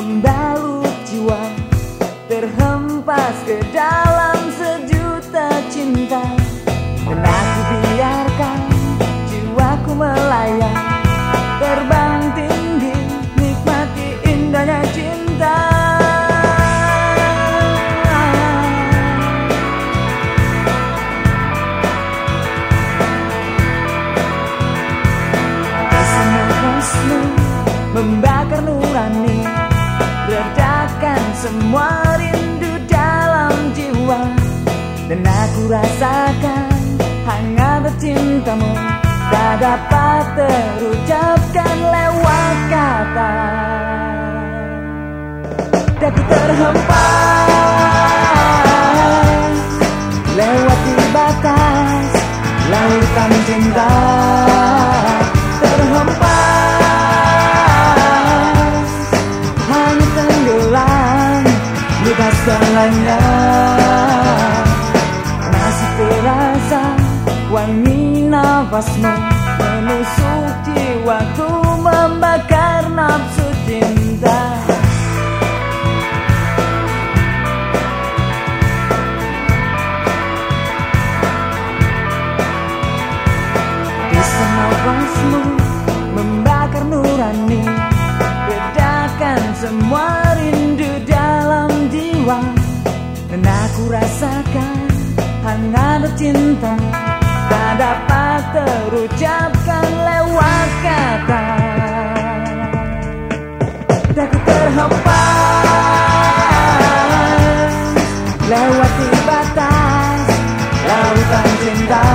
membalut jiwa Terhempas ke dalam sejuta cinta. Dan aku biarkan jiwaku melayang Terbang tinggi nikmati indahnya cinta. Membakar nurani semua rindu dalam jiwa. Dan aku rasakan hangat cintamu Tak dapat terucapkan lewat kata. Dan ku terhempas nafasmu. Menusuk jiwaku membakar nafsu cinta. Bisa nafasmu membakar nurani. Bedakan semua rindu dalam jiwa. Dan aku rasakan hangat cinta. Tak dapat ucapkan lewat kata Tak ku terhempas Lewati batas lautan cinta